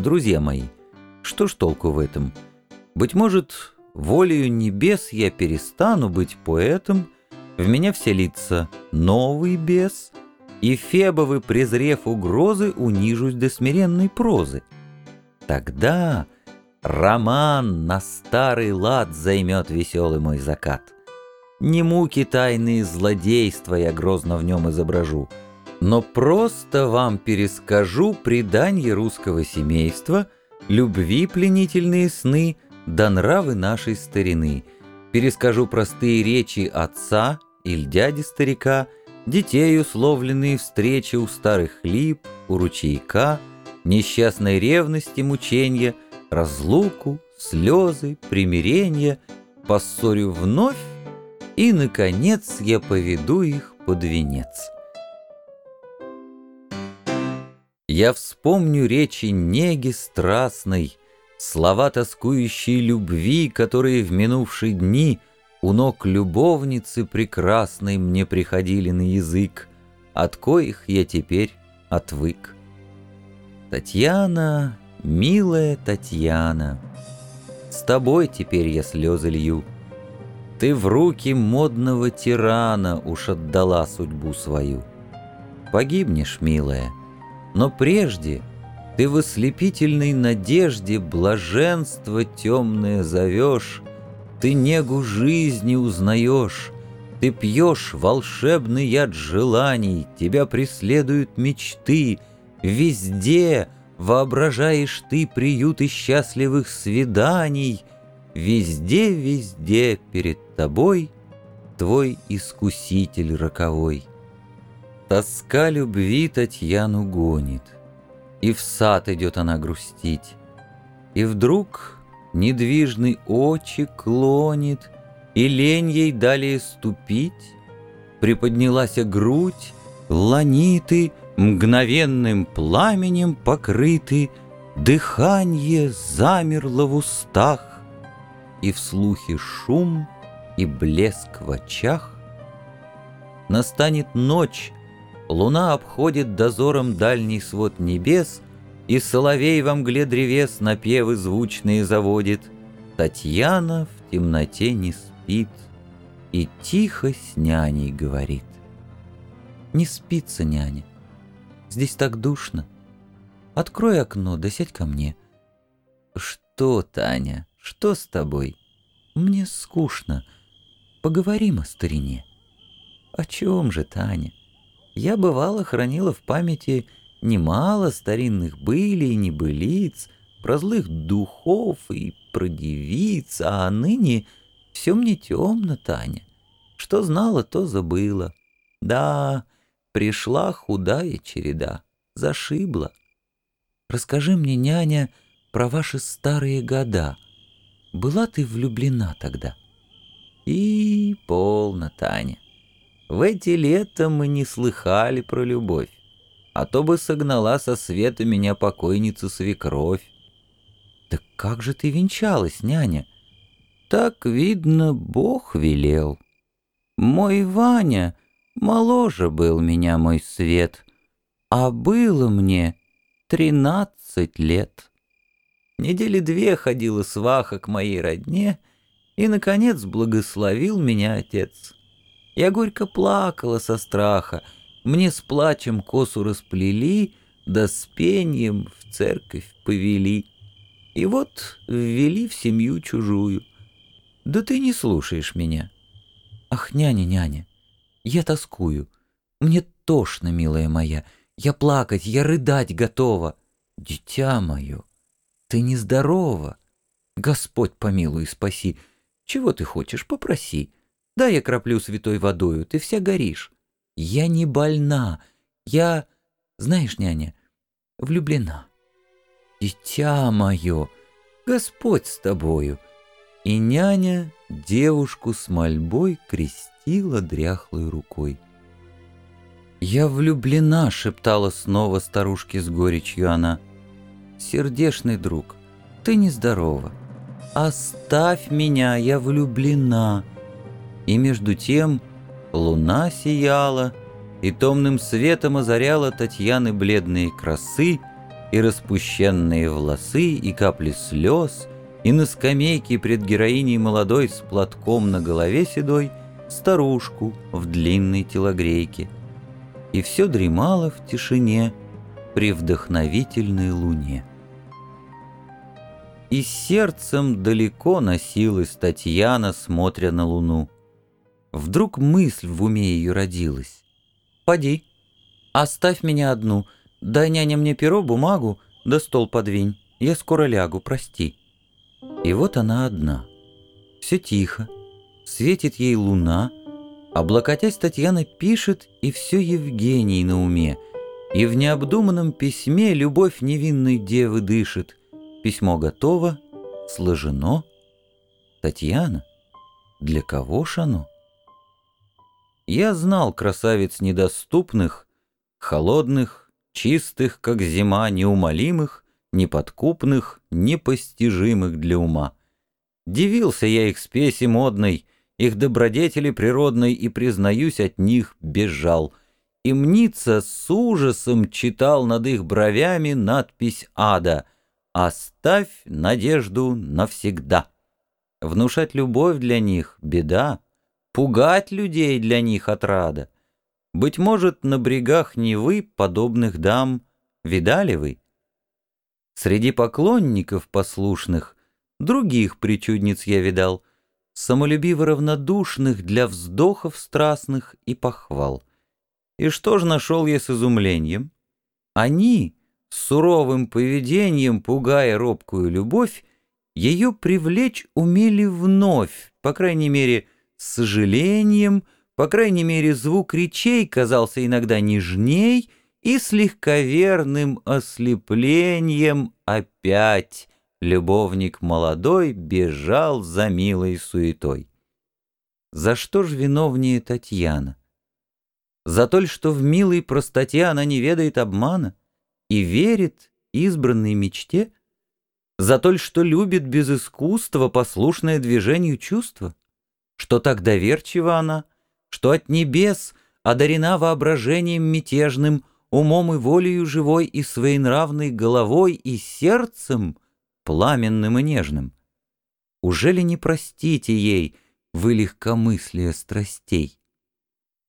Друзья мои, что ж толку в этом? Быть может, волею небес я перестану быть поэтом, в меня вселится новый бес, и Фебовы, презрев угрозы, унижусь до смиренной прозы. Тогда роман на старый лад займет веселый мой закат. Не муки тайные злодейства я грозно в нем изображу, но просто вам перескажу преданье русского семейства, любви пленительные сны, да нравы нашей старины. Перескажу простые речи отца или дяди старика, детей условленные встречи у старых лип, у ручейка, несчастной ревности мучения, разлуку, слезы, примирение, поссорю вновь и, наконец, я поведу их под венец. Я вспомню речи неги страстной, Слова тоскующей любви, которые в минувшие дни У ног любовницы прекрасной мне приходили на язык, От коих я теперь отвык. Татьяна, милая Татьяна, С тобой теперь я слезы лью — ты в руки модного тирана уж отдала судьбу свою. Погибнешь, милая, но прежде ты в ослепительной надежде блаженство темное зовешь, ты негу жизни узнаешь, ты пьешь волшебный яд желаний, тебя преследуют мечты, везде воображаешь ты приюты счастливых свиданий — Везде, везде перед тобой Твой искуситель роковой. Тоска любви Татьяну гонит, И в сад идет она грустить. И вдруг недвижный очи клонит, И лень ей далее ступить. Приподнялась грудь, ланиты Мгновенным пламенем покрыты, Дыханье замерло в устах, и в слухе шум, и блеск в очах. Настанет ночь, луна обходит дозором дальний свод небес, и соловей во мгле древес напевы звучные заводит. Татьяна в темноте не спит и тихо с няней говорит. Не спится няня, здесь так душно. Открой окно, да сядь ко мне. Что, Таня? Что с тобой? Мне скучно. Поговорим о старине. О чем же, Таня? Я, бывало, хранила в памяти немало старинных были и небылиц, про злых духов и про девиц, а ныне все мне темно, Таня. Что знала, то забыла. Да, пришла худая череда, зашибла. Расскажи мне, няня, про ваши старые года — была ты влюблена тогда? И полно, Таня. В эти лета мы не слыхали про любовь, а то бы согнала со света меня покойницу свекровь. Так как же ты венчалась, няня? Так, видно, Бог велел. Мой Ваня моложе был меня мой свет, а было мне тринадцать лет. Недели две ходила сваха к моей родне, и, наконец, благословил меня отец. Я горько плакала со страха, мне с плачем косу расплели, да с пением в церковь повели. И вот ввели в семью чужую. Да ты не слушаешь меня. Ах, няня, няня, я тоскую. Мне тошно, милая моя. Я плакать, я рыдать готова. Дитя мое, ты нездорова. Господь помилуй спаси. Чего ты хочешь, попроси. Да я краплю святой водою, ты вся горишь. Я не больна. Я, знаешь, няня, влюблена. Дитя мое, Господь с тобою. И няня девушку с мольбой крестила дряхлой рукой. «Я влюблена», — шептала снова старушке с горечью она сердешный друг, ты нездорова. Оставь меня, я влюблена. И между тем луна сияла и томным светом озаряла Татьяны бледные красы, и распущенные волосы, и капли слез, и на скамейке пред героиней молодой с платком на голове седой старушку в длинной телогрейке. И все дремало в тишине при вдохновительной луне. И сердцем далеко носилась Татьяна, смотря на луну. Вдруг мысль в уме ее родилась. «Поди, оставь меня одну, дай няня мне перо, бумагу, да стол подвинь, я скоро лягу, прости». И вот она одна. Все тихо, светит ей луна, облокотясь Татьяна пишет, и все Евгений на уме, и в необдуманном письме любовь невинной девы дышит. Письмо готово, сложено. Татьяна, для кого ж оно? Я знал красавиц недоступных, холодных, чистых, как зима, неумолимых, неподкупных, непостижимых для ума. Дивился я их спеси модной, их добродетели природной, и, признаюсь, от них бежал. И мнится с ужасом читал над их бровями надпись ада «Оставь надежду навсегда». Внушать любовь для них — беда, пугать людей для них отрада. Быть может, на брегах Невы подобных дам видали вы? Среди поклонников послушных других причудниц я видал, самолюбиво равнодушных для вздохов страстных и похвал. И что ж нашел я с изумлением? Они, суровым поведением, пугая робкую любовь, ее привлечь умели вновь, по крайней мере, с сожалением, по крайней мере, звук речей казался иногда нежней и с легковерным ослеплением опять любовник молодой бежал за милой суетой. За что ж виновнее Татьяна? За то, что в милой простоте она не ведает обмана и верит избранной мечте? За то, что любит без искусства послушное движению чувства? Что так доверчива она, что от небес одарена воображением мятежным, умом и волею живой и своенравной головой и сердцем пламенным и нежным. Ужели не простите ей вы легкомыслие страстей?